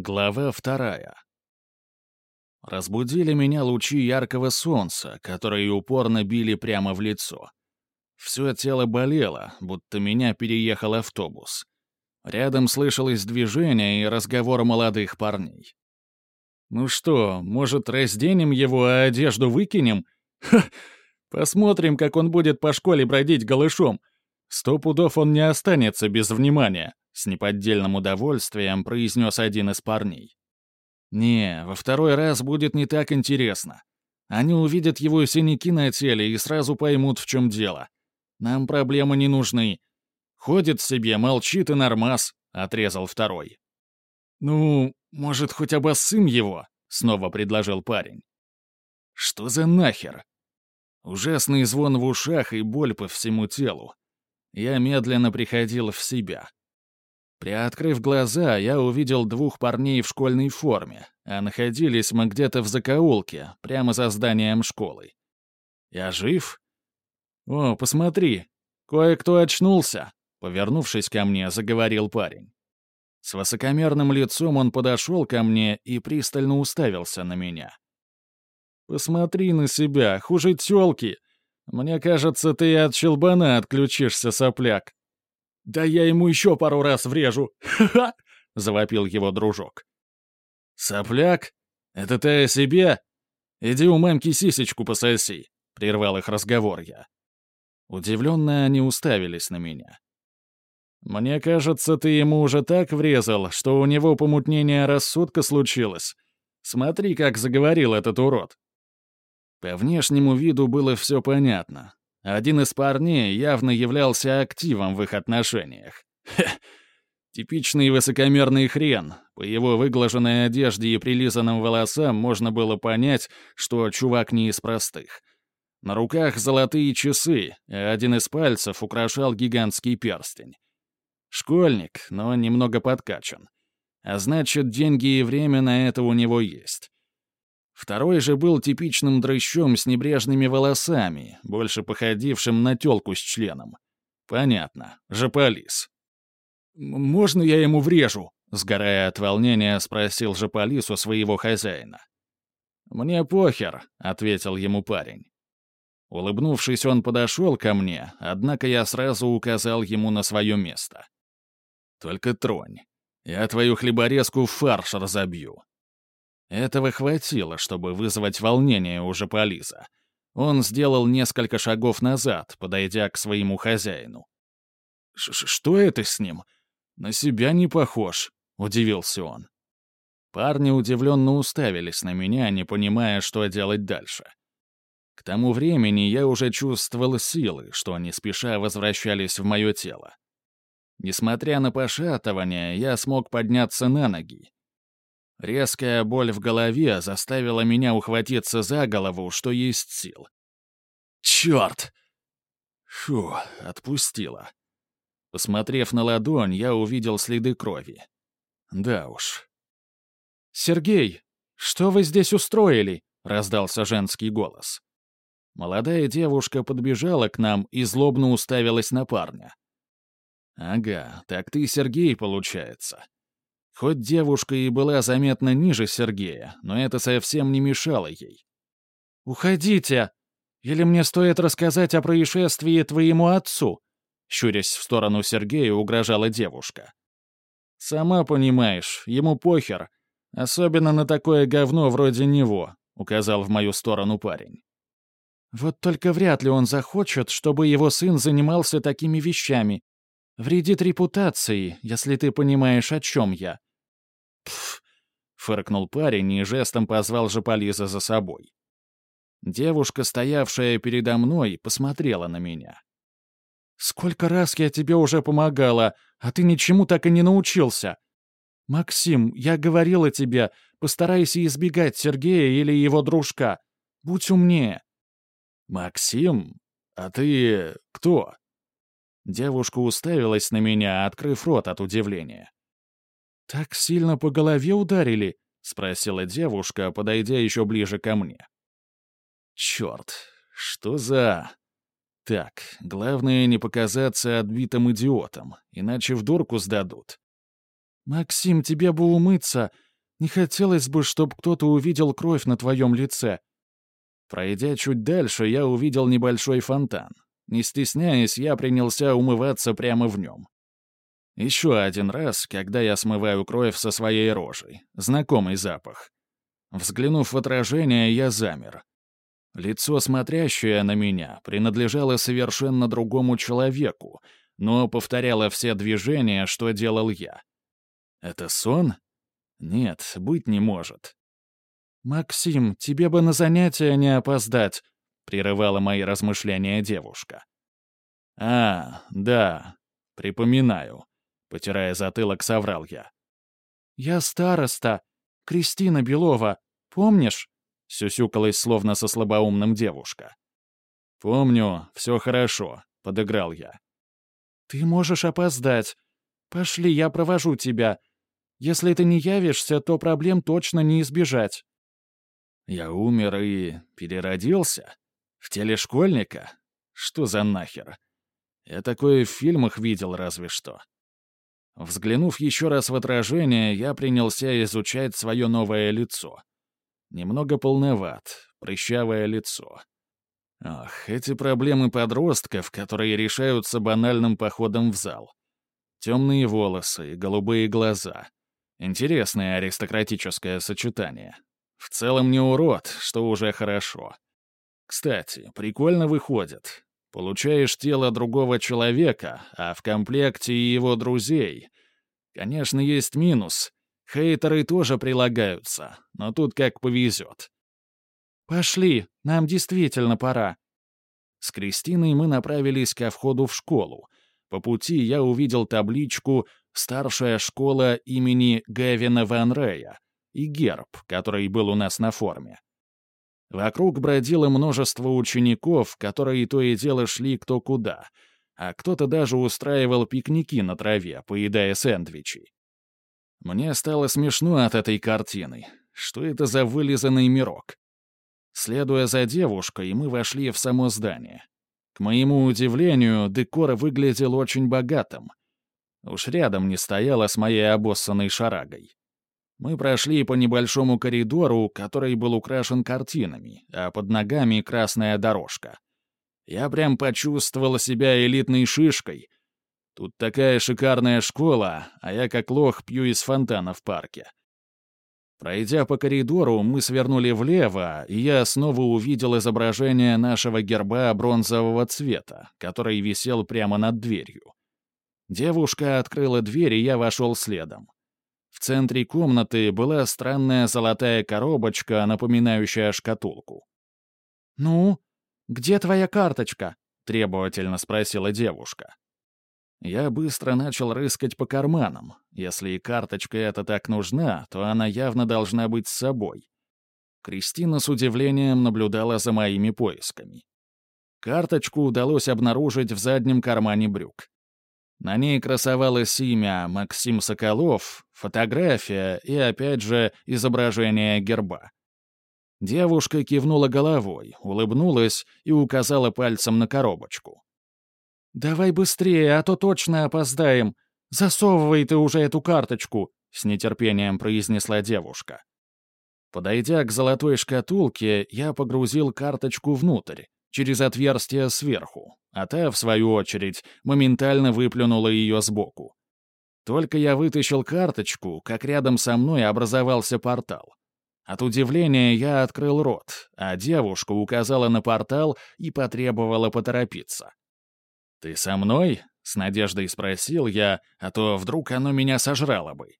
Глава вторая. Разбудили меня лучи яркого солнца, которые упорно били прямо в лицо. Все тело болело, будто меня переехал автобус. Рядом слышалось движение и разговор молодых парней. «Ну что, может, разденем его, а одежду выкинем? Ха! Посмотрим, как он будет по школе бродить голышом. Сто пудов он не останется без внимания», — с неподдельным удовольствием произнес один из парней. «Не, во второй раз будет не так интересно. Они увидят его синяки на теле и сразу поймут, в чем дело. Нам проблемы не нужны. Ходит себе, молчит и нормас», — отрезал второй. «Ну, может, хоть обоссым его?» — снова предложил парень. «Что за нахер?» Ужасный звон в ушах и боль по всему телу. Я медленно приходил в себя. Приоткрыв глаза, я увидел двух парней в школьной форме, а находились мы где-то в закоулке, прямо за зданием школы. Я жив? О, посмотри, кое-кто очнулся, повернувшись ко мне, заговорил парень. С высокомерным лицом он подошел ко мне и пристально уставился на меня. «Посмотри на себя, хуже тёлки. Мне кажется, ты от щелбана отключишься, сопляк». «Да я ему еще пару раз врежу! Ха-ха!» — завопил его дружок. «Сопляк? Это ты о себе? Иди у мамки сисечку пососи», — прервал их разговор я. Удивленно они уставились на меня. «Мне кажется, ты ему уже так врезал, что у него помутнение рассудка случилось. Смотри, как заговорил этот урод». По внешнему виду было все понятно. Один из парней явно являлся активом в их отношениях. Хе, типичный высокомерный хрен. По его выглаженной одежде и прилизанным волосам можно было понять, что чувак не из простых. На руках золотые часы, а один из пальцев украшал гигантский перстень. Школьник, но немного подкачан. А значит, деньги и время на это у него есть. Второй же был типичным дрыщом с небрежными волосами, больше походившим на тёлку с членом. Понятно, Жополис. «Можно я ему врежу?» — сгорая от волнения, спросил Жополис у своего хозяина. «Мне похер», — ответил ему парень. Улыбнувшись, он подошел ко мне, однако я сразу указал ему на свое место. Только тронь. Я твою хлеборезку в фарш разобью». Этого хватило, чтобы вызвать волнение у Жополиза. Он сделал несколько шагов назад, подойдя к своему хозяину. «Что это с ним? На себя не похож», — удивился он. Парни удивленно уставились на меня, не понимая, что делать дальше. К тому времени я уже чувствовал силы, что не спеша возвращались в мое тело. Несмотря на пошатывание, я смог подняться на ноги. Резкая боль в голове заставила меня ухватиться за голову, что есть сил. «Черт!» Фу, отпустила. Посмотрев на ладонь, я увидел следы крови. Да уж. «Сергей, что вы здесь устроили?» — раздался женский голос. Молодая девушка подбежала к нам и злобно уставилась на парня. «Ага, так ты Сергей, получается». Хоть девушка и была заметно ниже Сергея, но это совсем не мешало ей. «Уходите! Или мне стоит рассказать о происшествии твоему отцу?» Щурясь в сторону Сергея, угрожала девушка. «Сама понимаешь, ему похер. Особенно на такое говно вроде него», — указал в мою сторону парень. «Вот только вряд ли он захочет, чтобы его сын занимался такими вещами», Вредит репутации, если ты понимаешь, о чем я». «Пф», — фыркнул парень и жестом позвал Жополиза за собой. Девушка, стоявшая передо мной, посмотрела на меня. «Сколько раз я тебе уже помогала, а ты ничему так и не научился. Максим, я говорила тебе, постарайся избегать Сергея или его дружка. Будь умнее». «Максим? А ты кто?» Девушка уставилась на меня, открыв рот от удивления. «Так сильно по голове ударили?» — спросила девушка, подойдя еще ближе ко мне. «Черт, что за...» «Так, главное не показаться отбитым идиотом, иначе в дурку сдадут». «Максим, тебе бы умыться. Не хотелось бы, чтобы кто-то увидел кровь на твоем лице». Пройдя чуть дальше, я увидел небольшой фонтан. Не стесняясь, я принялся умываться прямо в нем. Еще один раз, когда я смываю кровь со своей рожей. Знакомый запах. Взглянув в отражение, я замер. Лицо, смотрящее на меня, принадлежало совершенно другому человеку, но повторяло все движения, что делал я. Это сон? Нет, быть не может. «Максим, тебе бы на занятия не опоздать», — прерывала мои размышления девушка. «А, да, припоминаю», — потирая затылок, соврал я. «Я староста, Кристина Белова, помнишь?» — сюсюкалась словно со слабоумным девушка. «Помню, все хорошо», — подыграл я. «Ты можешь опоздать. Пошли, я провожу тебя. Если ты не явишься, то проблем точно не избежать». Я умер и переродился? В теле школьника? Что за нахер? Я такое в фильмах видел разве что. Взглянув еще раз в отражение, я принялся изучать свое новое лицо. Немного полноват, прыщавое лицо. Ах, эти проблемы подростков, которые решаются банальным походом в зал. Темные волосы, голубые глаза. Интересное аристократическое сочетание. В целом не урод, что уже хорошо. Кстати, прикольно выходит. Получаешь тело другого человека, а в комплекте и его друзей. Конечно, есть минус. Хейтеры тоже прилагаются, но тут как повезет. «Пошли, нам действительно пора». С Кристиной мы направились ко входу в школу. По пути я увидел табличку «Старшая школа имени Гевина Ван Рея», и герб, который был у нас на форме. Вокруг бродило множество учеников, которые то и дело шли кто куда, а кто-то даже устраивал пикники на траве, поедая сэндвичи. Мне стало смешно от этой картины. Что это за вылизанный мирок? Следуя за девушкой, мы вошли в само здание. К моему удивлению, декор выглядел очень богатым. Уж рядом не стояла с моей обоссанной шарагой. Мы прошли по небольшому коридору, который был украшен картинами, а под ногами красная дорожка. Я прям почувствовал себя элитной шишкой. Тут такая шикарная школа, а я как лох пью из фонтана в парке. Пройдя по коридору, мы свернули влево, и я снова увидел изображение нашего герба бронзового цвета, который висел прямо над дверью. Девушка открыла дверь, и я вошел следом. В центре комнаты была странная золотая коробочка, напоминающая шкатулку. «Ну, где твоя карточка?» — требовательно спросила девушка. Я быстро начал рыскать по карманам. Если и карточка эта так нужна, то она явно должна быть с собой. Кристина с удивлением наблюдала за моими поисками. Карточку удалось обнаружить в заднем кармане брюк. На ней красовалось имя Максим Соколов, фотография и, опять же, изображение герба. Девушка кивнула головой, улыбнулась и указала пальцем на коробочку. «Давай быстрее, а то точно опоздаем. Засовывай ты уже эту карточку», — с нетерпением произнесла девушка. Подойдя к золотой шкатулке, я погрузил карточку внутрь, через отверстие сверху, а та, в свою очередь, моментально выплюнула ее сбоку. Только я вытащил карточку, как рядом со мной образовался портал. От удивления я открыл рот, а девушка указала на портал и потребовала поторопиться. «Ты со мной?» — с надеждой спросил я, а то вдруг оно меня сожрало бы.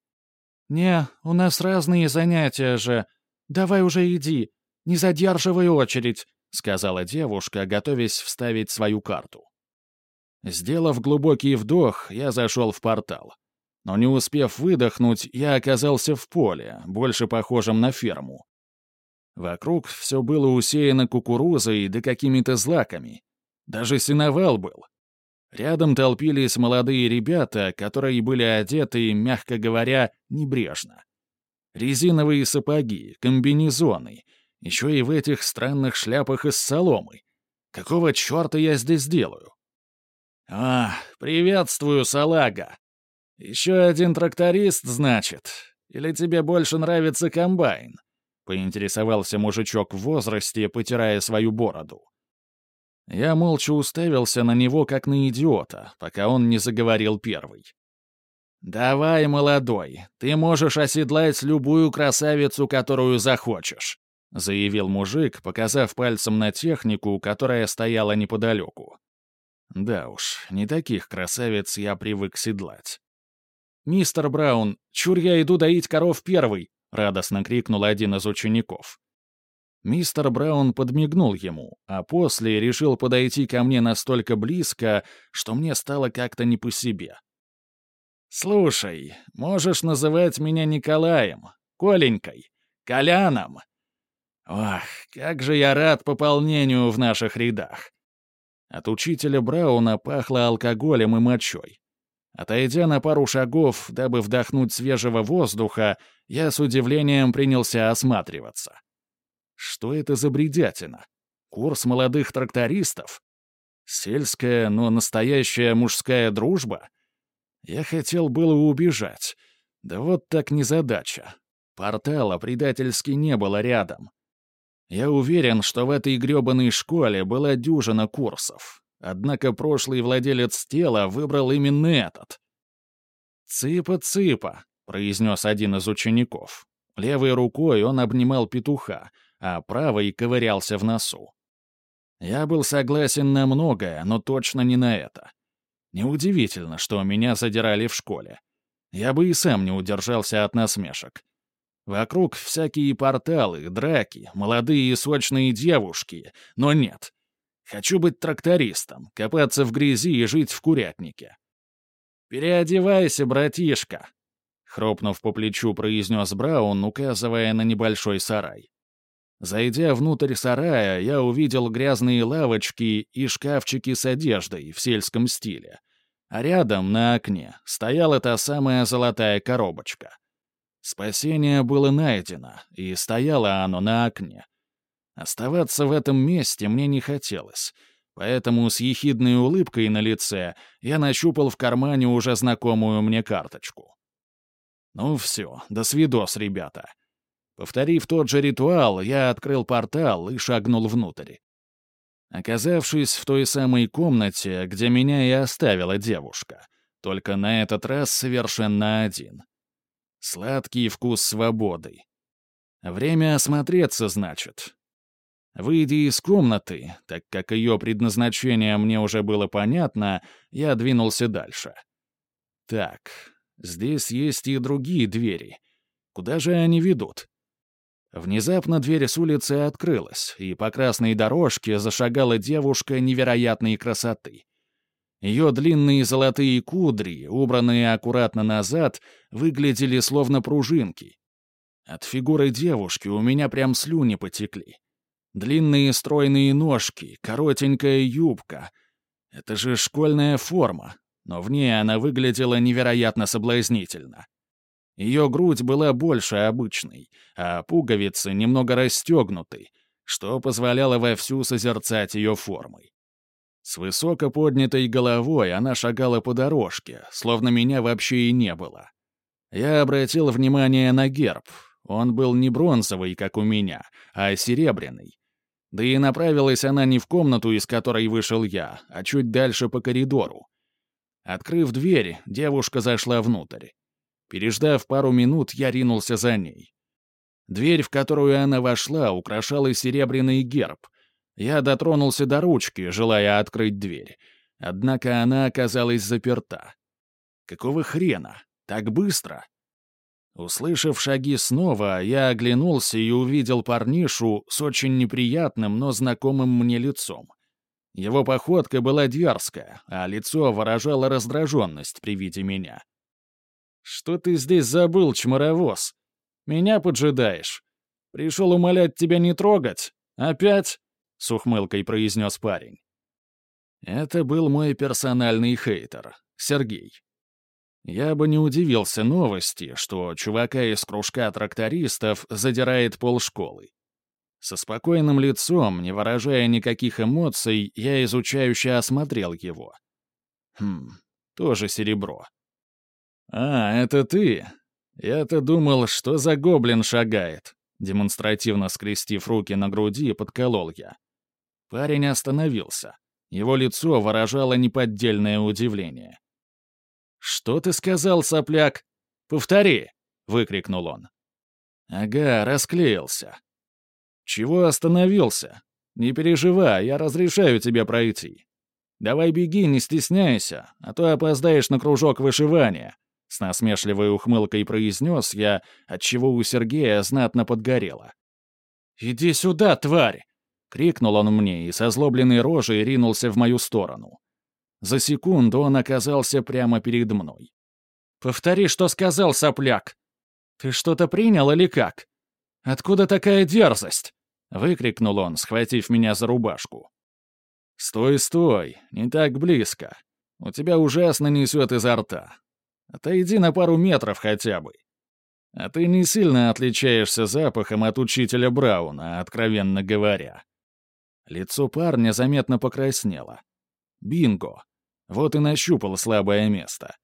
«Не, у нас разные занятия же. Давай уже иди, не задерживай очередь», — сказала девушка, готовясь вставить свою карту. Сделав глубокий вдох, я зашел в портал. Но не успев выдохнуть, я оказался в поле, больше похожем на ферму. Вокруг все было усеяно кукурузой да какими-то злаками. Даже сеновал был. Рядом толпились молодые ребята, которые были одеты, мягко говоря, небрежно. Резиновые сапоги, комбинезоны — еще и в этих странных шляпах из соломы. Какого черта я здесь делаю? А, приветствую, салага. Еще один тракторист, значит. Или тебе больше нравится комбайн?» — поинтересовался мужичок в возрасте, потирая свою бороду. Я молча уставился на него, как на идиота, пока он не заговорил первый. «Давай, молодой, ты можешь оседлать любую красавицу, которую захочешь», — заявил мужик, показав пальцем на технику, которая стояла неподалеку. Да уж, не таких красавиц я привык седлать. «Мистер Браун, чур я иду доить коров первый!» — радостно крикнул один из учеников. Мистер Браун подмигнул ему, а после решил подойти ко мне настолько близко, что мне стало как-то не по себе. «Слушай, можешь называть меня Николаем, Коленькой, Коляном. Ох, как же я рад пополнению в наших рядах!» От учителя Брауна пахло алкоголем и мочой. Отойдя на пару шагов, дабы вдохнуть свежего воздуха, я с удивлением принялся осматриваться. Что это за бредятина? Курс молодых трактористов? Сельская, но настоящая мужская дружба? Я хотел было убежать. Да вот так незадача. Портала предательски не было рядом. Я уверен, что в этой грёбаной школе была дюжина курсов. Однако прошлый владелец тела выбрал именно этот. «Цыпа-цыпа», — произнес один из учеников. Левой рукой он обнимал петуха, а правой ковырялся в носу. Я был согласен на многое, но точно не на это. Неудивительно, что меня задирали в школе. Я бы и сам не удержался от насмешек. Вокруг всякие порталы, драки, молодые и сочные девушки, но нет. Хочу быть трактористом, копаться в грязи и жить в курятнике. «Переодевайся, братишка!» Хропнув по плечу, произнес Браун, указывая на небольшой сарай. Зайдя внутрь сарая, я увидел грязные лавочки и шкафчики с одеждой в сельском стиле. А рядом, на окне, стояла та самая золотая коробочка. Спасение было найдено, и стояло оно на окне. Оставаться в этом месте мне не хотелось, поэтому с ехидной улыбкой на лице я нащупал в кармане уже знакомую мне карточку. Ну все, до свидос, ребята. Повторив тот же ритуал, я открыл портал и шагнул внутрь. Оказавшись в той самой комнате, где меня и оставила девушка, только на этот раз совершенно один. Сладкий вкус свободы. Время осмотреться, значит. Выйдя из комнаты, так как ее предназначение мне уже было понятно, я двинулся дальше. Так, здесь есть и другие двери. Куда же они ведут? Внезапно дверь с улицы открылась, и по красной дорожке зашагала девушка невероятной красоты. Ее длинные золотые кудри, убранные аккуратно назад, выглядели словно пружинки. От фигуры девушки у меня прям слюни потекли. Длинные стройные ножки, коротенькая юбка. Это же школьная форма, но в ней она выглядела невероятно соблазнительно. Ее грудь была больше обычной, а пуговицы немного расстегнуты, что позволяло вовсю созерцать ее формой. С высоко поднятой головой она шагала по дорожке, словно меня вообще и не было. Я обратил внимание на герб. Он был не бронзовый, как у меня, а серебряный. Да и направилась она не в комнату, из которой вышел я, а чуть дальше по коридору. Открыв дверь, девушка зашла внутрь. Переждав пару минут, я ринулся за ней. Дверь, в которую она вошла, украшала серебряный герб. Я дотронулся до ручки, желая открыть дверь. Однако она оказалась заперта. Какого хрена? Так быстро? Услышав шаги снова, я оглянулся и увидел парнишу с очень неприятным, но знакомым мне лицом. Его походка была дерзкая, а лицо выражало раздраженность при виде меня. «Что ты здесь забыл, чморовоз? Меня поджидаешь? Пришел умолять тебя не трогать? Опять?» — с ухмылкой произнес парень. Это был мой персональный хейтер, Сергей. Я бы не удивился новости, что чувака из кружка трактористов задирает полшколы. Со спокойным лицом, не выражая никаких эмоций, я изучающе осмотрел его. Хм, тоже серебро. «А, это ты? Я-то думал, что за гоблин шагает. Демонстративно скрестив руки на груди, подколол я. Парень остановился. Его лицо выражало неподдельное удивление. «Что ты сказал, сопляк? Повтори!» — выкрикнул он. «Ага, расклеился. Чего остановился? Не переживай, я разрешаю тебе пройти. Давай беги, не стесняйся, а то опоздаешь на кружок вышивания», — с насмешливой ухмылкой произнес я, отчего у Сергея знатно подгорело. «Иди сюда, тварь!» — крикнул он мне и со злобленной рожей ринулся в мою сторону. За секунду он оказался прямо перед мной. «Повтори, что сказал, сопляк! Ты что-то принял или как? Откуда такая дерзость?» — выкрикнул он, схватив меня за рубашку. «Стой, стой, не так близко. У тебя ужасно несет изо рта. Отойди на пару метров хотя бы. А ты не сильно отличаешься запахом от учителя Брауна, откровенно говоря». Лицо парня заметно покраснело. Бинго! Вот и нащупал слабое место.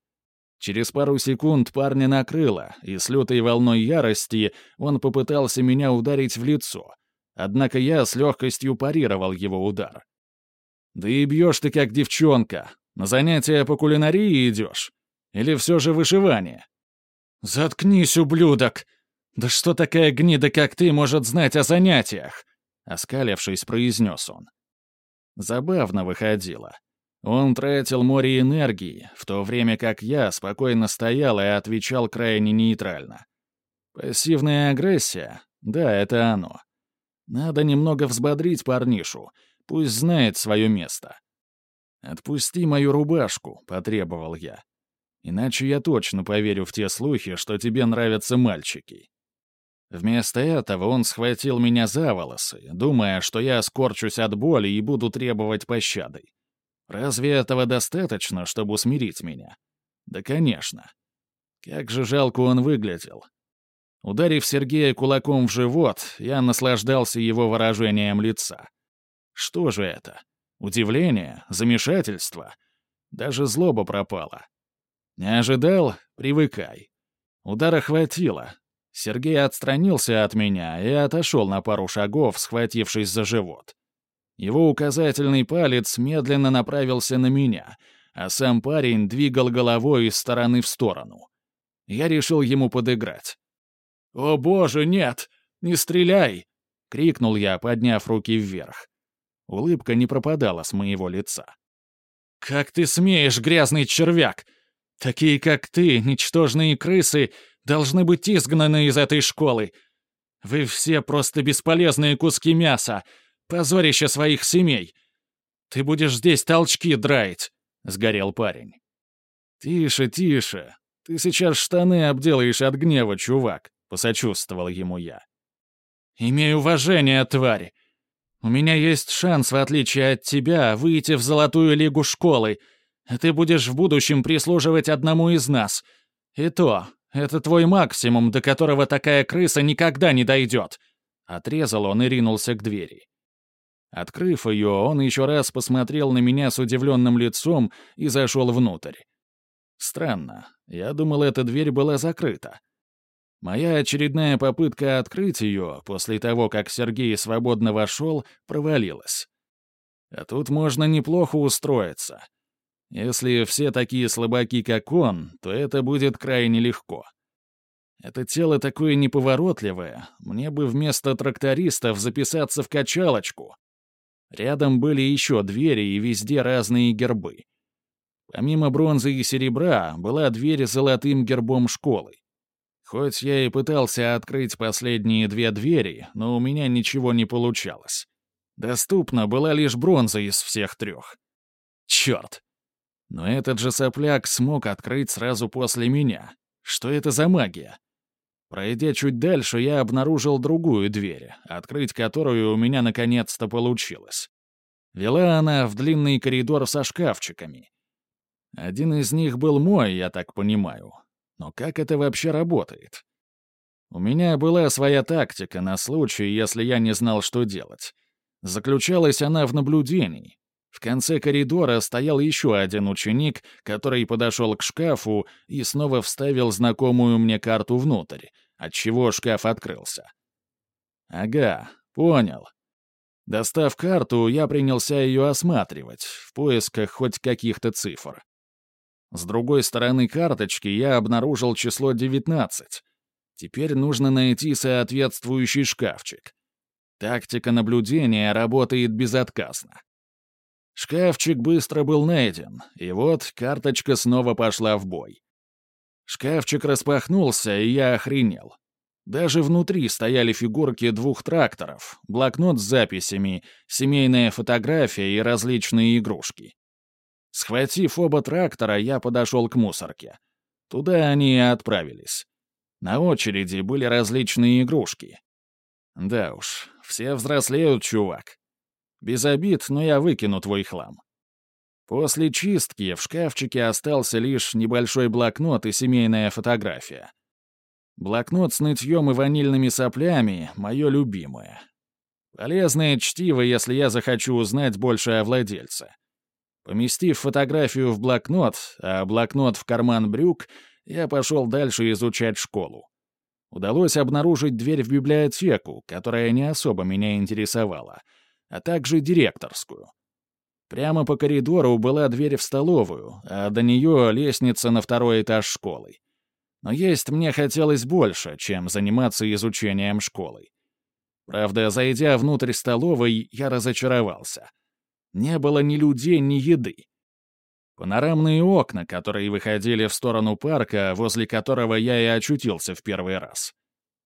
Через пару секунд парня накрыло, и с лютой волной ярости он попытался меня ударить в лицо. Однако я с легкостью парировал его удар. «Да и бьешь ты как девчонка. На занятия по кулинарии идешь? Или все же вышивание?» «Заткнись, ублюдок! Да что такая гнида, как ты, может знать о занятиях?» Оскалившись, произнес он. Забавно выходило. Он тратил море энергии, в то время как я спокойно стоял и отвечал крайне нейтрально. Пассивная агрессия? Да, это оно. Надо немного взбодрить парнишу, пусть знает свое место. «Отпусти мою рубашку», — потребовал я. «Иначе я точно поверю в те слухи, что тебе нравятся мальчики». Вместо этого он схватил меня за волосы, думая, что я скорчусь от боли и буду требовать пощады. Разве этого достаточно, чтобы усмирить меня? Да, конечно. Как же жалко он выглядел. Ударив Сергея кулаком в живот, я наслаждался его выражением лица. Что же это? Удивление? Замешательство? Даже злоба пропала. Не ожидал? Привыкай. Удара хватило. Сергей отстранился от меня и отошел на пару шагов, схватившись за живот. Его указательный палец медленно направился на меня, а сам парень двигал головой из стороны в сторону. Я решил ему подыграть. «О боже, нет! Не стреляй!» — крикнул я, подняв руки вверх. Улыбка не пропадала с моего лица. «Как ты смеешь, грязный червяк! Такие, как ты, ничтожные крысы, должны быть изгнаны из этой школы! Вы все просто бесполезные куски мяса, Позорище своих семей! Ты будешь здесь толчки драить!» — сгорел парень. «Тише, тише. Ты сейчас штаны обделаешь от гнева, чувак», — посочувствовал ему я. «Имей уважение, тварь. У меня есть шанс, в отличие от тебя, выйти в золотую лигу школы, а ты будешь в будущем прислуживать одному из нас. И то, это твой максимум, до которого такая крыса никогда не дойдет». Отрезал он и ринулся к двери. Открыв ее, он еще раз посмотрел на меня с удивленным лицом и зашел внутрь. Странно. Я думал, эта дверь была закрыта. Моя очередная попытка открыть ее, после того, как Сергей свободно вошел, провалилась. А тут можно неплохо устроиться. Если все такие слабаки, как он, то это будет крайне легко. Это тело такое неповоротливое, мне бы вместо трактористов записаться в качалочку. Рядом были еще двери и везде разные гербы. Помимо бронзы и серебра была дверь с золотым гербом школы. Хоть я и пытался открыть последние две двери, но у меня ничего не получалось. Доступна была лишь бронза из всех трех. Черт! Но этот же сопляк смог открыть сразу после меня. Что это за магия? Пройдя чуть дальше, я обнаружил другую дверь, открыть которую у меня наконец-то получилось. Вела она в длинный коридор со шкафчиками. Один из них был мой, я так понимаю. Но как это вообще работает? У меня была своя тактика на случай, если я не знал, что делать. Заключалась она в наблюдении. В конце коридора стоял еще один ученик, который подошел к шкафу и снова вставил знакомую мне карту внутрь, отчего шкаф открылся. Ага, понял. Достав карту, я принялся ее осматривать, в поисках хоть каких-то цифр. С другой стороны карточки я обнаружил число 19. Теперь нужно найти соответствующий шкафчик. Тактика наблюдения работает безотказно. Шкафчик быстро был найден, и вот карточка снова пошла в бой. Шкафчик распахнулся, и я охренел. Даже внутри стояли фигурки двух тракторов, блокнот с записями, семейная фотография и различные игрушки. Схватив оба трактора, я подошел к мусорке. Туда они и отправились. На очереди были различные игрушки. Да уж, все взрослеют, чувак. Без обид, но я выкину твой хлам. После чистки в шкафчике остался лишь небольшой блокнот и семейная фотография. Блокнот с нытьем и ванильными соплями — мое любимое. Полезное чтиво, если я захочу узнать больше о владельце. Поместив фотографию в блокнот, а блокнот в карман брюк, я пошел дальше изучать школу. Удалось обнаружить дверь в библиотеку, которая не особо меня интересовала, а также директорскую. Прямо по коридору была дверь в столовую, а до нее лестница на второй этаж школы. Но есть мне хотелось больше, чем заниматься изучением школы. Правда, зайдя внутрь столовой, я разочаровался. Не было ни людей, ни еды. Панорамные окна, которые выходили в сторону парка, возле которого я и очутился в первый раз.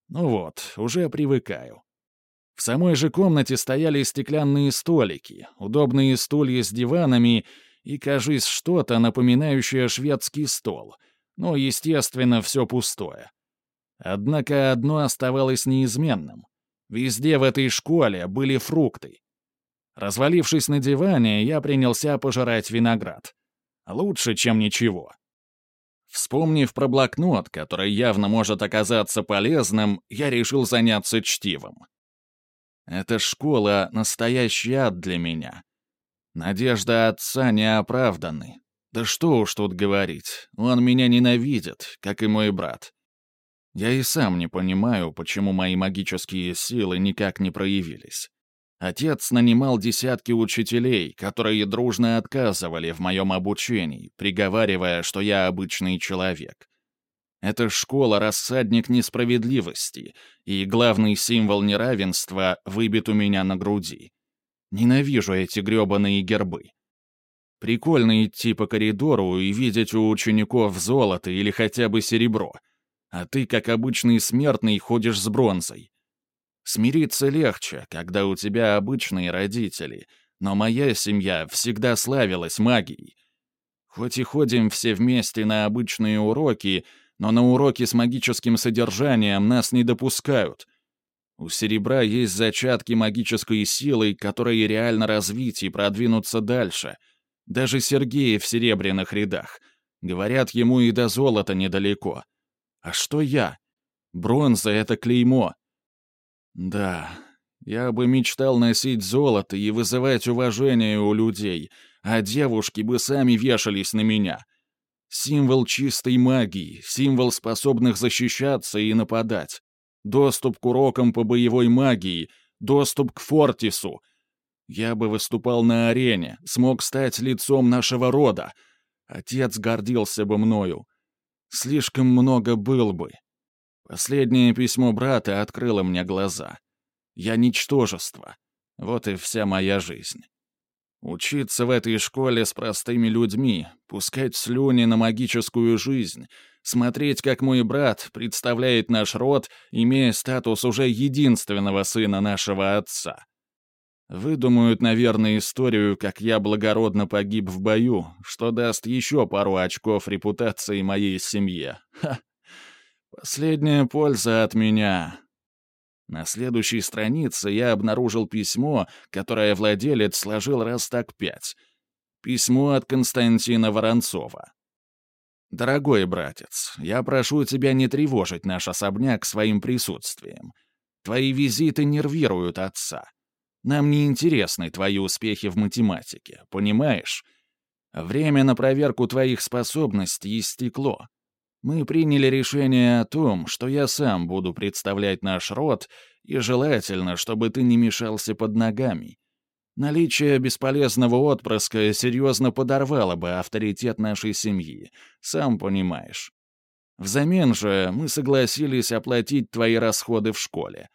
Ну вот, уже привыкаю. В самой же комнате стояли стеклянные столики, удобные стулья с диванами и, кажись, что-то напоминающее шведский стол — но, естественно, все пустое. Однако одно оставалось неизменным. Везде в этой школе были фрукты. Развалившись на диване, я принялся пожирать виноград. Лучше, чем ничего. Вспомнив про блокнот, который явно может оказаться полезным, я решил заняться чтивом. Эта школа — настоящий ад для меня. Надежда отца не оправданы, да что уж тут говорить, он меня ненавидит, как и мой брат. Я и сам не понимаю, почему мои магические силы никак не проявились. Отец нанимал десятки учителей, которые дружно отказывали в моем обучении, приговаривая, что я обычный человек. Эта школа — рассадник несправедливости, и главный символ неравенства выбит у меня на груди. Ненавижу эти грёбаные гербы. Прикольно идти по коридору и видеть у учеников золото или хотя бы серебро. А ты, как обычный смертный, ходишь с бронзой. Смириться легче, когда у тебя обычные родители, но моя семья всегда славилась магией. Хоть и ходим все вместе на обычные уроки, но на уроки с магическим содержанием нас не допускают. У серебра есть зачатки магической силы, которые реально развить и продвинуться дальше — даже Сергей в серебряных рядах. Говорят, ему и до золота недалеко. А что я? Бронза — это клеймо. Да, я бы мечтал носить золото и вызывать уважение у людей, а девушки бы сами вешались на меня. Символ чистой магии, символ способных защищаться и нападать. Доступ к урокам по боевой магии, доступ к Фортису — я бы выступал на арене, смог стать лицом нашего рода. Отец гордился бы мною. Слишком много был бы. Последнее письмо брата открыло мне глаза. Я ничтожество. Вот и вся моя жизнь. Учиться в этой школе с простыми людьми, пускать слюни на магическую жизнь, смотреть, как мой брат представляет наш род, имея статус уже единственного сына нашего отца. Выдумают, наверное, историю, как я благородно погиб в бою, что даст еще пару очков репутации моей семье. Ха! Последняя польза от меня. На следующей странице я обнаружил письмо, которое владелец сложил раз так пять. Письмо от Константина Воронцова. «Дорогой братец, я прошу тебя не тревожить наш особняк своим присутствием. Твои визиты нервируют отца. Нам не интересны твои успехи в математике, понимаешь? Время на проверку твоих способностей истекло. Мы приняли решение о том, что я сам буду представлять наш род, и желательно, чтобы ты не мешался под ногами. Наличие бесполезного отпрыска серьезно подорвало бы авторитет нашей семьи, сам понимаешь. Взамен же мы согласились оплатить твои расходы в школе.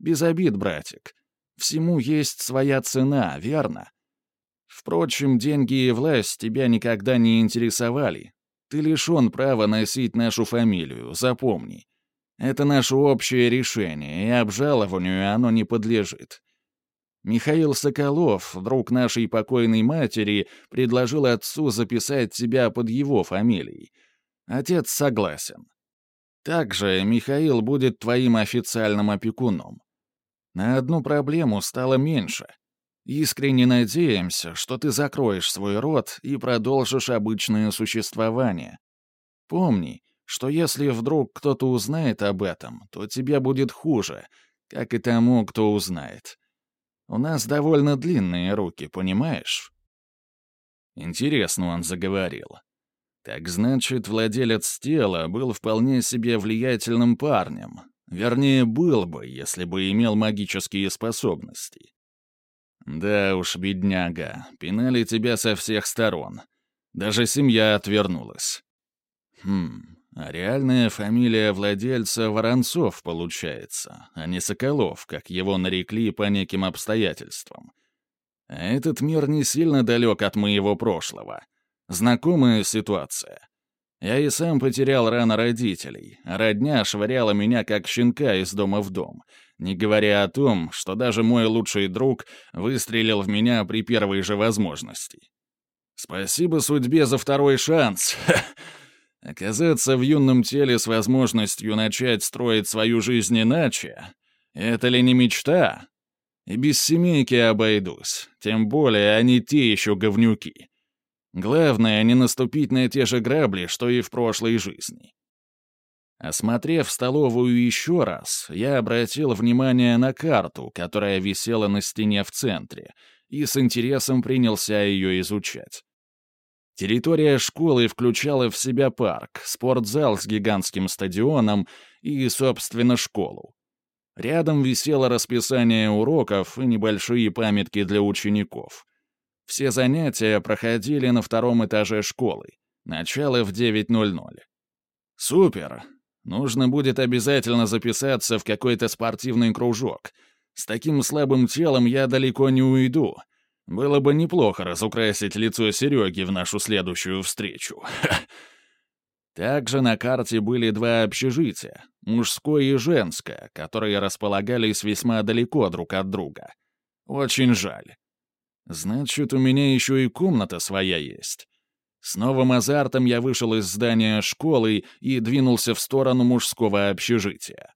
Без обид, братик. Всему есть своя цена, верно? Впрочем, деньги и власть тебя никогда не интересовали, ты лишен права носить нашу фамилию, запомни. Это наше общее решение, и обжалованию оно не подлежит. Михаил Соколов, друг нашей покойной матери, предложил отцу записать тебя под его фамилией. Отец согласен. Также Михаил будет твоим официальным опекуном. На одну проблему стало меньше — Искренне надеемся, что ты закроешь свой рот и продолжишь обычное существование. Помни, что если вдруг кто-то узнает об этом, то тебе будет хуже, как и тому, кто узнает. У нас довольно длинные руки, понимаешь? Интересно он заговорил. Так значит, владелец тела был вполне себе влиятельным парнем. Вернее, был бы, если бы имел магические способности. «Да уж, бедняга, пинали тебя со всех сторон. Даже семья отвернулась». «Хм, а реальная фамилия владельца Воронцов получается, а не Соколов, как его нарекли по неким обстоятельствам. А этот мир не сильно далек от моего прошлого. Знакомая ситуация. Я и сам потерял рано родителей, а родня швыряла меня как щенка из дома в дом — не говоря о том, что даже мой лучший друг выстрелил в меня при первой же возможности. Спасибо судьбе за второй шанс. Оказаться в юном теле с возможностью начать строить свою жизнь иначе — это ли не мечта? И без семейки обойдусь, тем более они те еще говнюки. Главное — не наступить на те же грабли, что и в прошлой жизни. Осмотрев столовую еще раз, я обратил внимание на карту, которая висела на стене в центре, и с интересом принялся ее изучать. Территория школы включала в себя парк, спортзал с гигантским стадионом и, собственно, школу. Рядом висело расписание уроков и небольшие памятки для учеников. Все занятия проходили на втором этаже школы. Начало в 9.00. Супер! Нужно будет обязательно записаться в какой-то спортивный кружок. С таким слабым телом я далеко не уйду. Было бы неплохо разукрасить лицо Сереги в нашу следующую встречу. Также на карте были два общежития, мужское и женское, которые располагались весьма далеко друг от друга. Очень жаль. Значит, у меня еще и комната своя есть. С новым азартом я вышел из здания школы и двинулся в сторону мужского общежития.